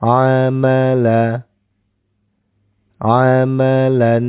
amala amalan